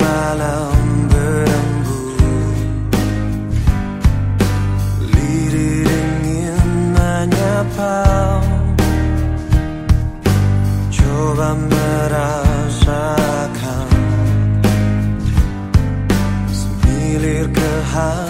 malam berembun Lirih ingin menyapa Coba merasakan. Semilir kehadiran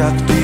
як ти.